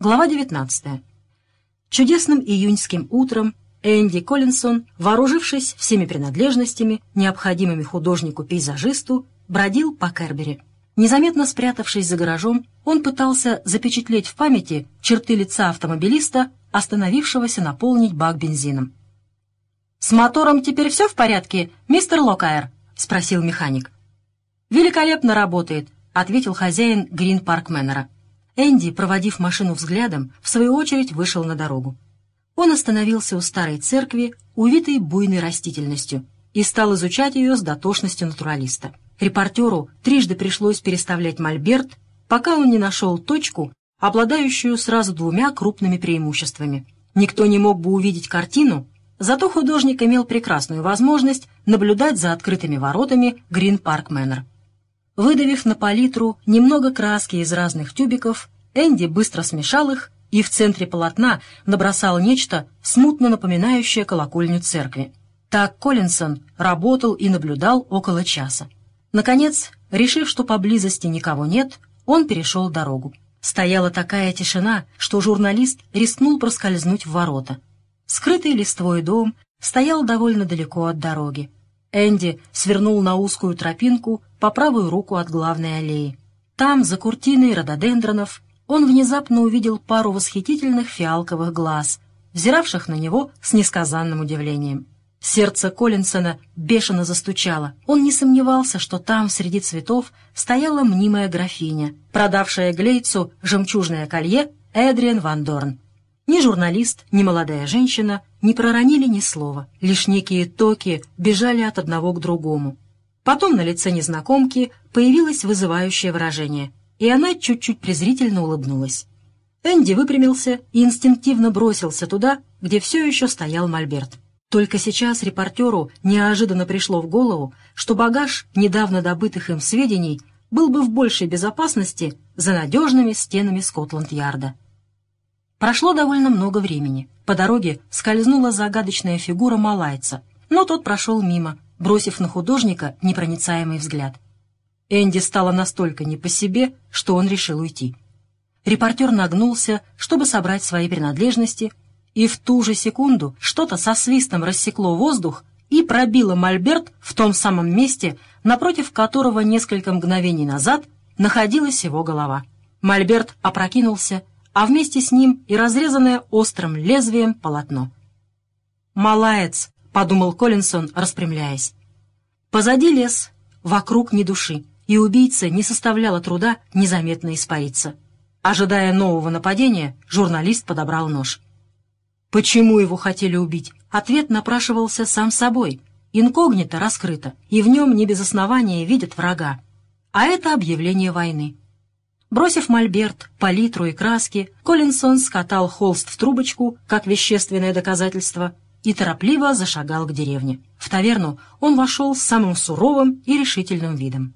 Глава 19. Чудесным июньским утром Энди Коллинсон, вооружившись всеми принадлежностями, необходимыми художнику-пейзажисту, бродил по Кербери. Незаметно спрятавшись за гаражом, он пытался запечатлеть в памяти черты лица автомобилиста, остановившегося наполнить бак бензином. «С мотором теперь все в порядке, мистер Локайр?» — спросил механик. «Великолепно работает», — ответил хозяин Грин Парк Мэннера. Энди, проводив машину взглядом, в свою очередь вышел на дорогу. Он остановился у старой церкви, увитой буйной растительностью, и стал изучать ее с дотошностью натуралиста. Репортеру трижды пришлось переставлять мольберт, пока он не нашел точку, обладающую сразу двумя крупными преимуществами. Никто не мог бы увидеть картину, зато художник имел прекрасную возможность наблюдать за открытыми воротами Грин Парк Мэннер. Выдавив на палитру немного краски из разных тюбиков, Энди быстро смешал их и в центре полотна набросал нечто, смутно напоминающее колокольню церкви. Так Коллинсон работал и наблюдал около часа. Наконец, решив, что поблизости никого нет, он перешел дорогу. Стояла такая тишина, что журналист рискнул проскользнуть в ворота. Скрытый листвой дом стоял довольно далеко от дороги. Энди свернул на узкую тропинку по правую руку от главной аллеи. Там, за куртиной рододендронов, он внезапно увидел пару восхитительных фиалковых глаз, взиравших на него с несказанным удивлением. Сердце Коллинсона бешено застучало. Он не сомневался, что там, среди цветов, стояла мнимая графиня, продавшая Глейцу жемчужное колье Эдриан Ван Дорн. Ни журналист, ни молодая женщина не проронили ни слова, лишь некие токи бежали от одного к другому. Потом на лице незнакомки появилось вызывающее выражение, и она чуть-чуть презрительно улыбнулась. Энди выпрямился и инстинктивно бросился туда, где все еще стоял Мольберт. Только сейчас репортеру неожиданно пришло в голову, что багаж недавно добытых им сведений был бы в большей безопасности за надежными стенами Скотланд-Ярда. Прошло довольно много времени. По дороге скользнула загадочная фигура малайца, но тот прошел мимо, бросив на художника непроницаемый взгляд. Энди стало настолько не по себе, что он решил уйти. Репортер нагнулся, чтобы собрать свои принадлежности, и в ту же секунду что-то со свистом рассекло воздух и пробило мольберт в том самом месте, напротив которого несколько мгновений назад находилась его голова. Мольберт опрокинулся, а вместе с ним и разрезанное острым лезвием полотно. «Малаец», — подумал Коллинсон, распрямляясь. Позади лес, вокруг ни души, и убийце не составляло труда незаметно испариться. Ожидая нового нападения, журналист подобрал нож. Почему его хотели убить? Ответ напрашивался сам собой. Инкогнито раскрыто, и в нем не без основания видят врага. А это объявление войны. Бросив мольберт, палитру и краски, Коллинсон скатал холст в трубочку, как вещественное доказательство, и торопливо зашагал к деревне. В таверну он вошел с самым суровым и решительным видом.